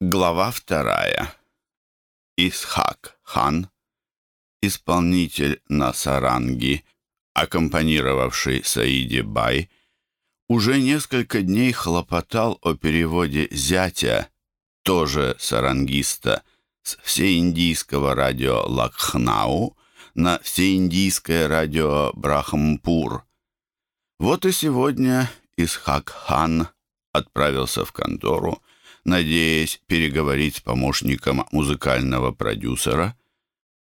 Глава вторая. Исхак хан, исполнитель на саранги, аккомпанировавший Саиде Бай, уже несколько дней хлопотал о переводе зятя, тоже сарангиста, с всеиндийского радио Лакхнау на всеиндийское радио Брахампур. Вот и сегодня Исхак хан отправился в контору, надеясь переговорить с помощником музыкального продюсера,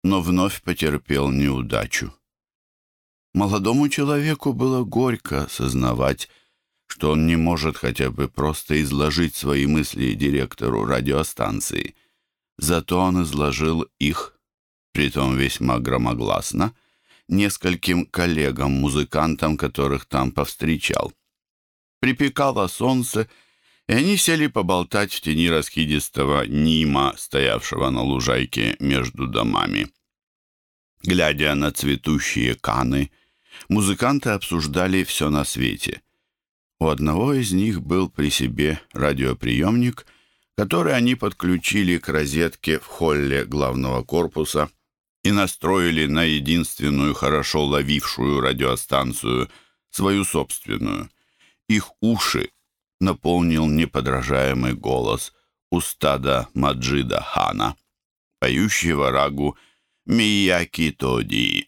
но вновь потерпел неудачу. Молодому человеку было горько сознавать, что он не может хотя бы просто изложить свои мысли директору радиостанции. Зато он изложил их, притом весьма громогласно, нескольким коллегам-музыкантам, которых там повстречал. Припекало солнце, и они сели поболтать в тени раскидистого Нима, стоявшего на лужайке между домами. Глядя на цветущие каны, музыканты обсуждали все на свете. У одного из них был при себе радиоприемник, который они подключили к розетке в холле главного корпуса и настроили на единственную хорошо ловившую радиостанцию, свою собственную. Их уши наполнил неподражаемый голос устада Маджида Хана, поющего рагу Мияки Тоди.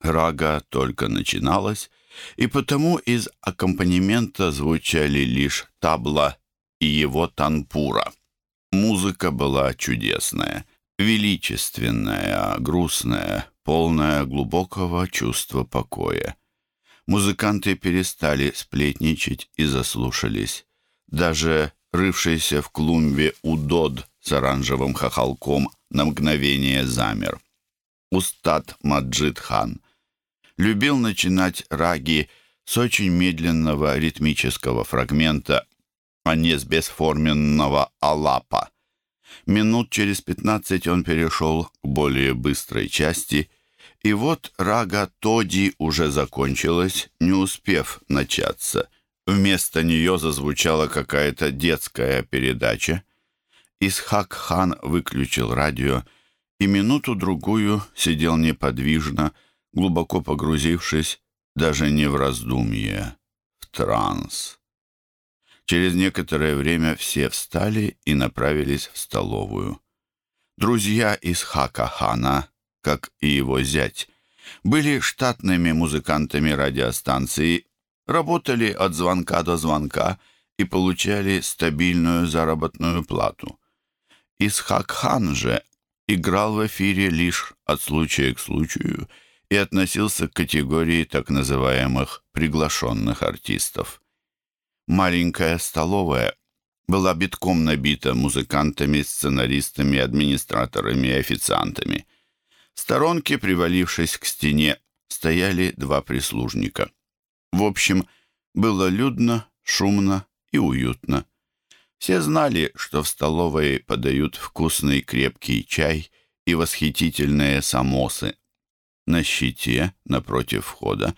Рага только начиналась, и потому из аккомпанемента звучали лишь табла и его танпура. Музыка была чудесная, величественная, грустная, полная глубокого чувства покоя. Музыканты перестали сплетничать и заслушались. Даже рывшийся в клумбе удод с оранжевым хохолком на мгновение замер. Устат Маджид хан любил начинать раги с очень медленного ритмического фрагмента, а не с бесформенного алапа. Минут через пятнадцать он перешел к более быстрой части — и вот рага Тоди уже закончилась, не успев начаться. Вместо нее зазвучала какая-то детская передача. Исхак-хан выключил радио и минуту-другую сидел неподвижно, глубоко погрузившись даже не в раздумье, в транс. Через некоторое время все встали и направились в столовую. Друзья Исхака-хана как и его зять, были штатными музыкантами радиостанции, работали от звонка до звонка и получали стабильную заработную плату. Исхак-хан же играл в эфире лишь от случая к случаю и относился к категории так называемых приглашенных артистов. Маленькая столовая была битком набита музыкантами, сценаристами, администраторами и официантами – сторонке, привалившись к стене, стояли два прислужника. В общем, было людно, шумно и уютно. Все знали, что в столовой подают вкусный крепкий чай и восхитительные самосы. На щите, напротив входа,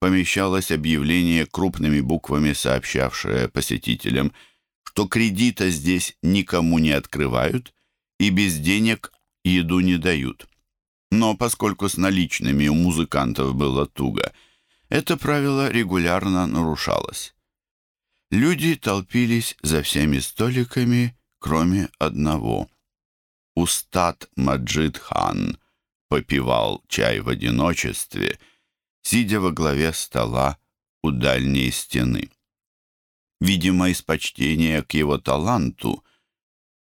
помещалось объявление крупными буквами, сообщавшее посетителям, что кредита здесь никому не открывают и без денег еду не дают. Но поскольку с наличными у музыкантов было туго, это правило регулярно нарушалось. Люди толпились за всеми столиками, кроме одного. Устат Маджид хан попивал чай в одиночестве, сидя во главе стола у дальней стены. Видимо, из почтения к его таланту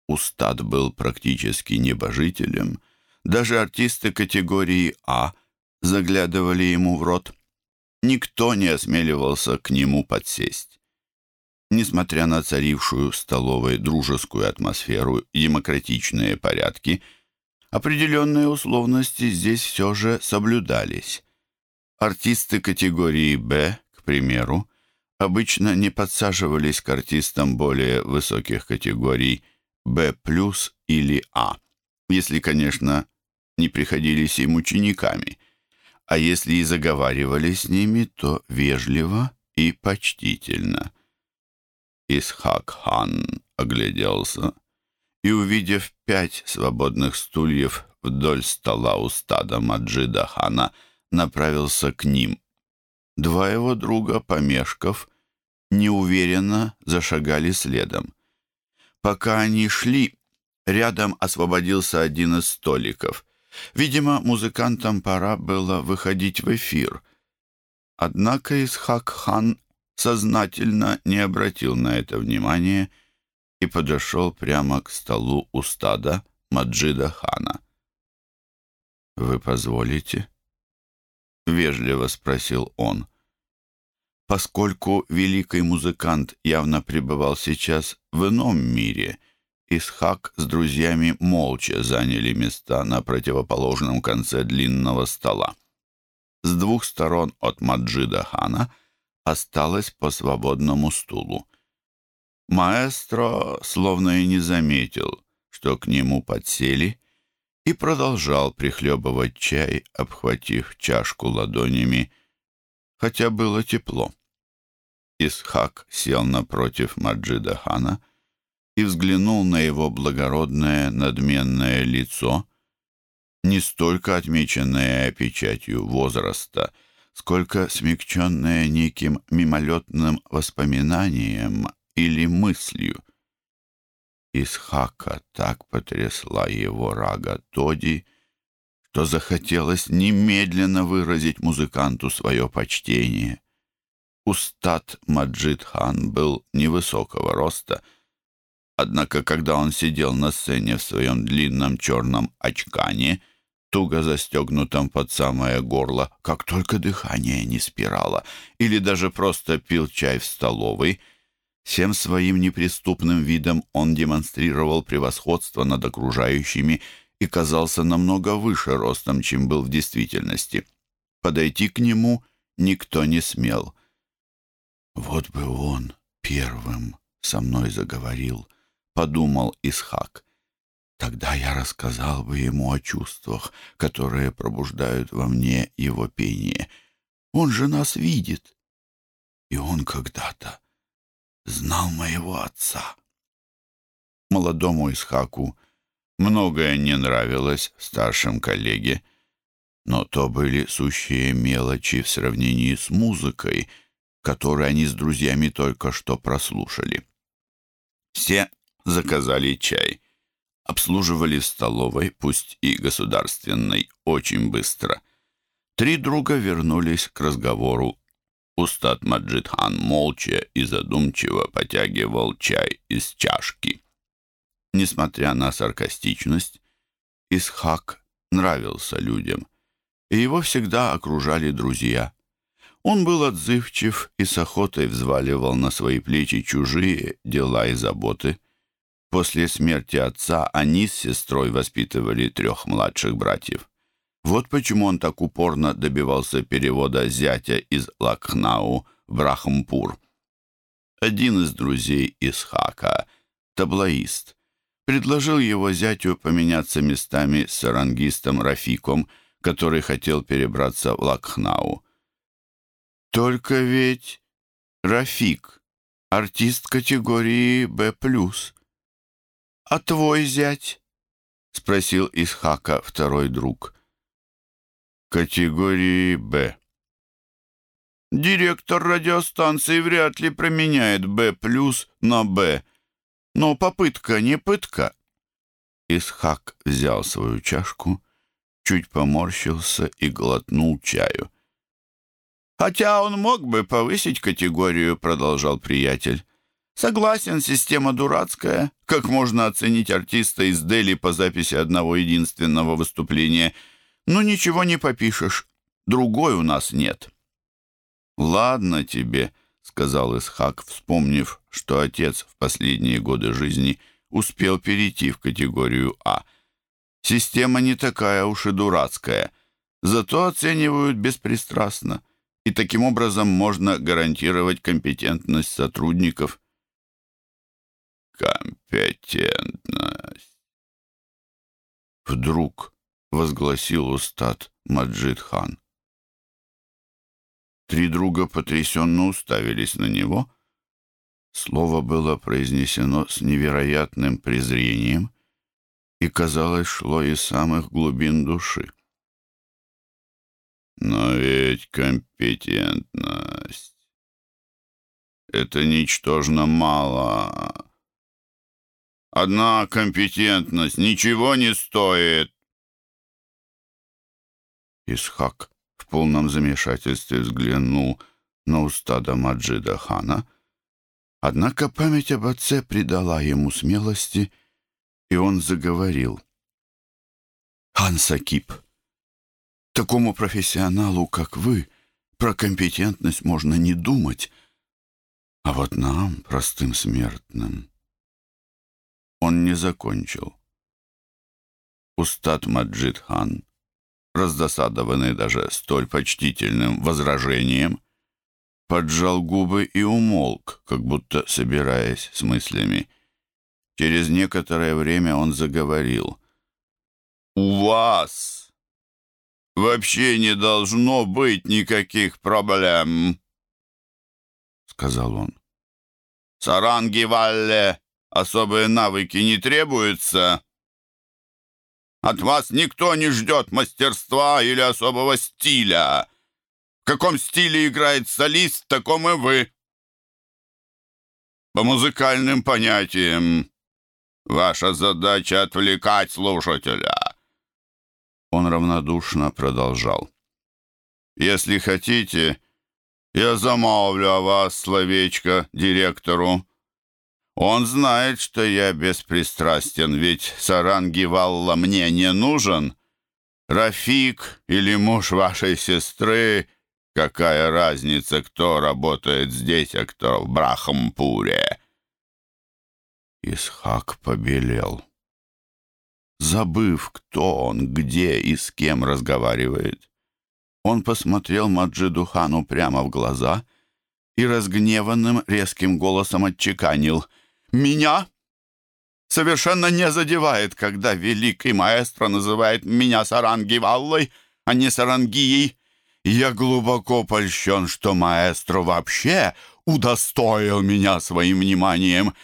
Устат был практически небожителем — даже артисты категории А заглядывали ему в рот. Никто не осмеливался к нему подсесть. Несмотря на царившую в столовой дружескую атмосферу и демократичные порядки, определенные условности здесь все же соблюдались. Артисты категории «Б», к примеру, обычно не подсаживались к артистам более высоких категорий «Б+» или «А», если, конечно, не приходились им учениками, а если и заговаривали с ними, то вежливо и почтительно. Исхак-хан огляделся и, увидев пять свободных стульев вдоль стола у стада Маджида хана, направился к ним. Два его друга, помешков, неуверенно зашагали следом. Пока они шли, рядом освободился один из столиков. Видимо, музыкантам пора было выходить в эфир. Однако Исхак-хан сознательно не обратил на это внимания и подошел прямо к столу у стада Маджида хана. «Вы позволите?» — вежливо спросил он. Поскольку великий музыкант явно пребывал сейчас в ином мире, Исхак с друзьями молча заняли места на противоположном конце длинного стола. С двух сторон от Маджида хана осталось по свободному стулу. Маэстро словно и не заметил, что к нему подсели, и продолжал прихлебывать чай, обхватив чашку ладонями, хотя было тепло. Исхак сел напротив Маджида хана и взглянул на его благородное надменное лицо, не столько отмеченное печатью возраста, сколько смягченное неким мимолетным воспоминанием или мыслью. Исхака так потрясла его рага Тоди, что захотелось немедленно выразить музыканту свое почтение. Устат Маджид хан был невысокого роста, однако когда он сидел на сцене в своем длинном черном очкане, туго застегнутом под самое горло, как только дыхание не спирало, или даже просто пил чай в столовой, всем своим неприступным видом он демонстрировал превосходство над окружающими и казался намного выше ростом, чем был в действительности. Подойти к нему никто не смел — «Вот бы он первым со мной заговорил», — подумал Исхак. «Тогда я рассказал бы ему о чувствах, которые пробуждают во мне его пение. Он же нас видит. И он когда-то знал моего отца». Молодому Исхаку многое не нравилось в старшем коллеге, но то были сущие мелочи в сравнении с музыкой — который они с друзьями только что прослушали. Все заказали чай. Обслуживали в столовой, пусть и государственной, очень быстро. Три друга вернулись к разговору. Устат Маджидхан молча и задумчиво потягивал чай из чашки. Несмотря на саркастичность, Исхак нравился людям, и его всегда окружали друзья. Он был отзывчив и с охотой взваливал на свои плечи чужие дела и заботы. После смерти отца они с сестрой воспитывали трех младших братьев. Вот почему он так упорно добивался перевода зятя из Лакхнау в Брахампур. Один из друзей Исхака, таблоист, предложил его зятю поменяться местами с сарангистом Рафиком, который хотел перебраться в Лакхнау. Только ведь Рафик, артист категории «Б+.» «А твой зять?» — спросил Исхака второй друг. «Категории «Б». Директор радиостанции вряд ли променяет «Б+» на «Б». Но попытка не пытка. Исхак взял свою чашку, чуть поморщился и глотнул чаю. «Хотя он мог бы повысить категорию», — продолжал приятель. «Согласен, система дурацкая. Как можно оценить артиста из Дели по записи одного единственного выступления? Ну, ничего не попишешь. Другой у нас нет». «Ладно тебе», — сказал Исхак, вспомнив, что отец в последние годы жизни успел перейти в категорию А. «Система не такая уж и дурацкая, зато оценивают беспристрастно» и таким образом можно гарантировать компетентность сотрудников. Компетентность. Вдруг возгласил устат Маджид хан. Три друга потрясенно уставились на него. Слово было произнесено с невероятным презрением, и, казалось, шло из самых глубин души. Но ведь компетентность — это ничтожно мало. Одна компетентность ничего не стоит. Исхак в полном замешательстве взглянул на устада Маджида хана, однако память об отце придала ему смелости, и он заговорил. «Хан Сакип, такому профессионалу, как вы, про компетентность можно не думать, а вот нам, простым смертным...» Он не закончил. Устат Маджид хан раздосадованный даже столь почтительным возражением, поджал губы и умолк, как будто собираясь с мыслями. Через некоторое время он заговорил. «У вас вообще не должно быть никаких проблем», — сказал он. «Саранги Валле особые навыки не требуются». От вас никто не ждет мастерства или особого стиля. В каком стиле играет солист, таком и вы. По музыкальным понятиям ваша задача — отвлекать слушателя. Он равнодушно продолжал. Если хотите, я замолвлю о вас словечко директору. Он знает, что я беспристрастен, ведь Саранги Валла мне не нужен. Рафик или муж вашей сестры, какая разница, кто работает здесь, а кто в Брахампуре?» Исхак побелел. Забыв, кто он, где и с кем разговаривает, он посмотрел Маджиду хану прямо в глаза и разгневанным резким голосом отчеканил — меня совершенно не задевает, когда великий маэстро называет меня Саранги Валлой, а не Сарангией. Я глубоко польщен, что маэстро вообще удостоил меня своим вниманием.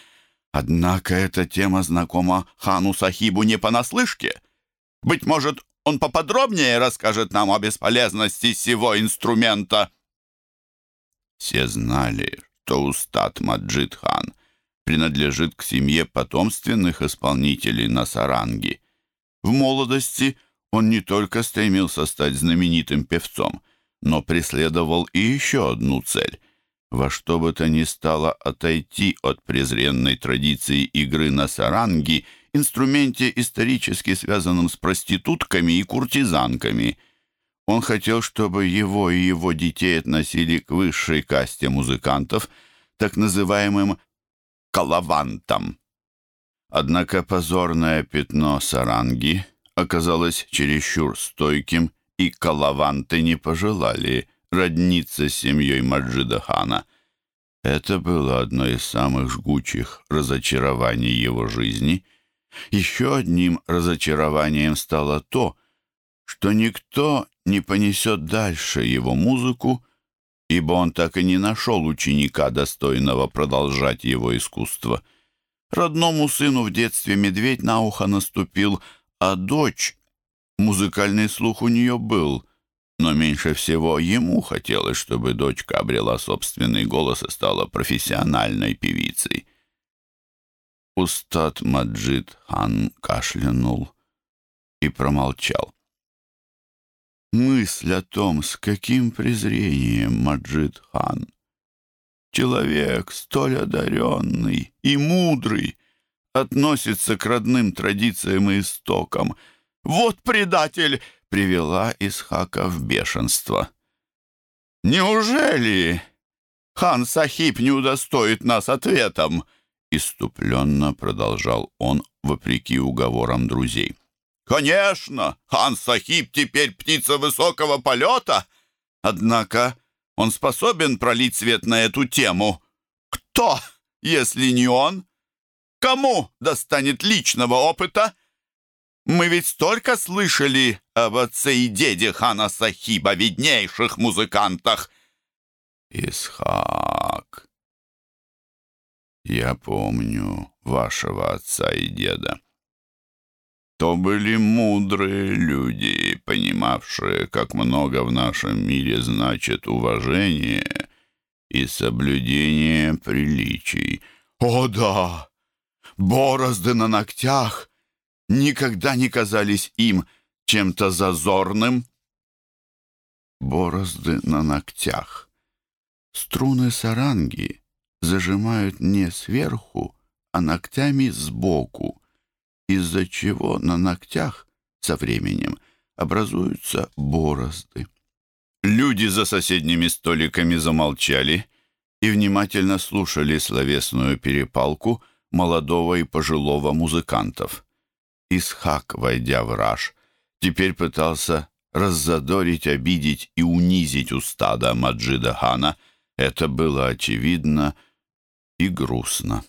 Однако эта тема знакома хану Сахибу не понаслышке. Быть может, он поподробнее расскажет нам о бесполезности сего инструмента. Все знали, что устат Маджид хан принадлежит к семье потомственных исполнителей на саранге. В молодости он не только стремился стать знаменитым певцом, но преследовал и еще одну цель — во что бы то ни стало отойти от презренной традиции игры на саранге, инструменте, исторически связанном с проститутками и куртизанками. Он хотел, чтобы его и его детей относили к высшей касте музыкантов, так называемым Калавантом. Однако позорное пятно саранги оказалось чересчур стойким, и калаванты не пожелали родниться с семьей Маджида хана. Это было одно из самых жгучих разочарований его жизни. Еще одним разочарованием стало то, что никто не понесет дальше его музыку, ибо он так и не нашел ученика, достойного продолжать его искусство. Родному сыну в детстве медведь на ухо наступил, а дочь... Музыкальный слух у нее был, но меньше всего ему хотелось, чтобы дочка обрела собственный голос и стала профессиональной певицей. Устат Маджид хан кашлянул и промолчал. Мысль о том, с каким презрением Маджид хан, человек столь одаренный и мудрый, относится к родным традициям и истокам. Вот предатель привела Исхака в бешенство. «Неужели хан Сахиб не удостоит нас ответом?» Иступленно продолжал он, вопреки уговорам друзей. Конечно, хан Сахиб теперь птица высокого полета. Однако он способен пролить свет на эту тему. Кто, если не он? Кому достанет личного опыта? Мы ведь столько слышали об отце и деде хана Сахиба, виднейших музыкантах. Исхак, я помню вашего отца и деда. То были мудрые люди, понимавшие, как много в нашем мире значит уважение и соблюдение приличий. О да! Борозды на ногтях никогда не казались им чем-то зазорным. Борозды на ногтях. Струны саранги зажимают не сверху, а ногтями сбоку, из-за чего на ногтях со временем образуются борозды. Люди за соседними столиками замолчали и внимательно слушали словесную перепалку молодого и пожилого музыкантов. Исхак, войдя в раж, теперь пытался раззадорить, обидеть и унизить устада Маджида Хана. Это было очевидно и грустно.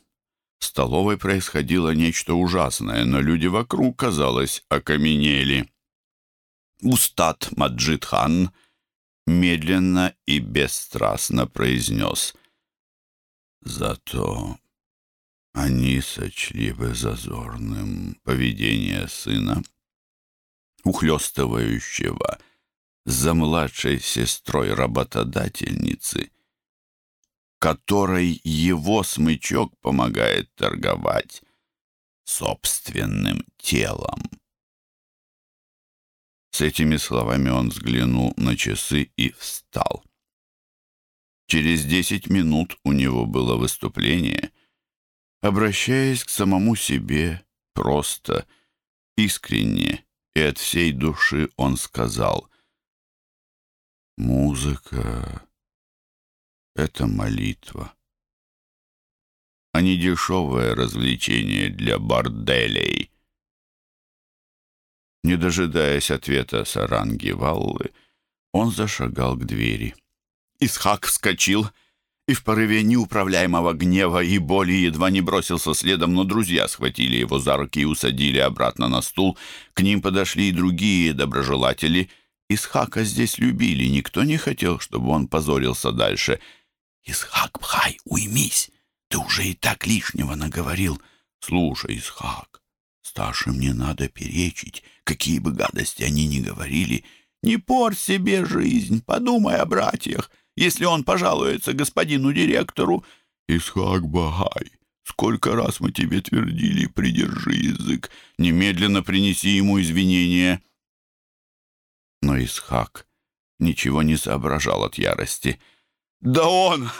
В столовой происходило нечто ужасное, но люди вокруг, казалось, окаменели. Устад Маджид Хан медленно и бесстрастно произнес «Зато они сочли бы зазорным поведение сына, ухлёстывающего за младшей сестрой работодательницы, которой его смычок помогает торговать собственным телом. С этими словами он взглянул на часы и встал. Через десять минут у него было выступление. Обращаясь к самому себе просто, искренне и от всей души, он сказал «Музыка — это молитва, а не дешевое развлечение для борделей». Не дожидаясь ответа Саранги Валлы, он зашагал к двери. Исхак вскочил и в порыве неуправляемого гнева и боли едва не бросился следом, но друзья схватили его за руки и усадили обратно на стул. К ним подошли и другие доброжелатели. Исхака здесь любили, никто не хотел, чтобы он позорился дальше. «Исхак, пхай, уймись! Ты уже и так лишнего наговорил. Слушай, Исхак, старшим не надо перечить, какие бы гадости они ни говорили. Не порь себе жизнь, подумай о братьях» если он пожалуется господину директору. Исхак Багай, сколько раз мы тебе твердили, придержи язык, немедленно принеси ему извинения. Но Исхак ничего не соображал от ярости. «Да он!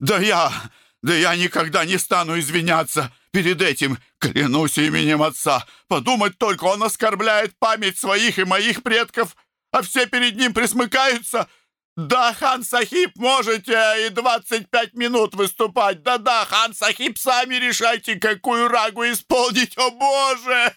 Да я! Да я никогда не стану извиняться перед этим, клянусь именем отца! Подумать только, он оскорбляет память своих и моих предков, а все перед ним присмыкаются!» «Да, хан Сахиб, можете и 25 минут выступать. Да-да, хан Сахиб, сами решайте, какую рагу исполнить. О, Боже!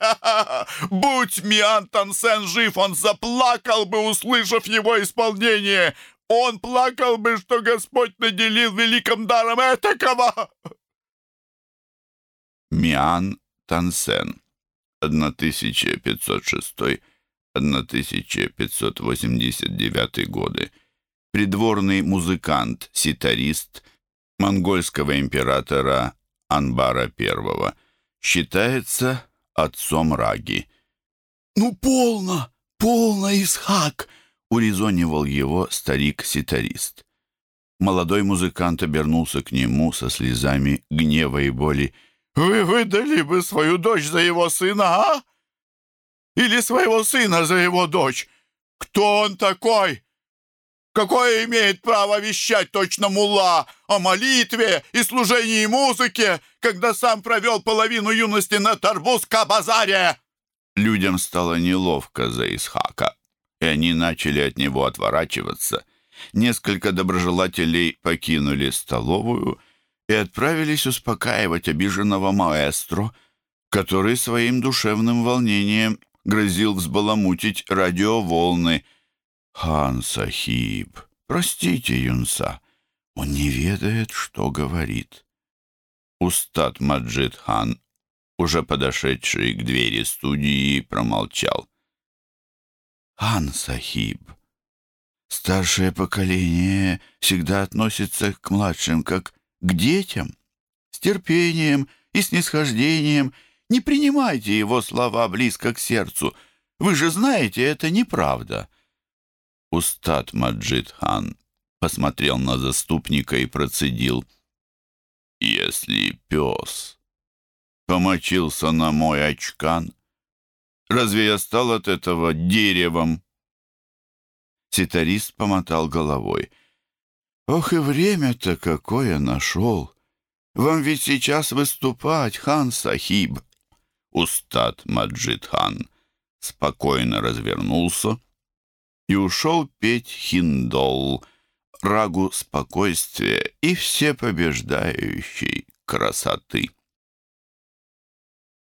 Будь Миан Тансен жив, он заплакал бы, услышав его исполнение. Он плакал бы, что Господь наделил великим даром этакого!» Миан Тансен, 1506-1589 годы придворный музыкант, ситарист монгольского императора Анбара I, считается отцом Раги. «Ну, полно, полно, Исхак!» — урезонивал его старик-ситарист. Молодой музыкант обернулся к нему со слезами гнева и боли. «Вы выдали бы свою дочь за его сына, а? Или своего сына за его дочь? Кто он такой? Какое имеет право вещать точно мула о молитве и служении музыке, когда сам провел половину юности на Тарбуз-Кабазаре?» Людям стало неловко за Исхака, и они начали от него отворачиваться. Несколько доброжелателей покинули столовую и отправились успокаивать обиженного маэстро, который своим душевным волнением грозил взбаламутить радиоволны — «Хан Сахиб, простите юнца, он не ведает, что говорит». Устат Маджид хан, уже подошедший к двери студии, промолчал. «Хан Сахиб, старшее поколение всегда относится к младшим как к детям, с терпением и снисхождением, Не принимайте его слова близко к сердцу. Вы же знаете, это неправда». Устат Маджид хан посмотрел на заступника и процедил. «Если пес помочился на мой очкан, разве я стал от этого деревом?» Ситарист помотал головой. «Ох и время-то какое нашел! Вам ведь сейчас выступать, хан Сахиб!» Устат Маджид хан спокойно развернулся и ушел петь хиндол, рагу спокойствия и всепобеждающей красоты.